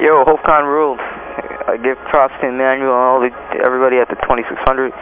Yo, HopeCon rules. I give props to Emmanuel and all the, everybody at the 2600.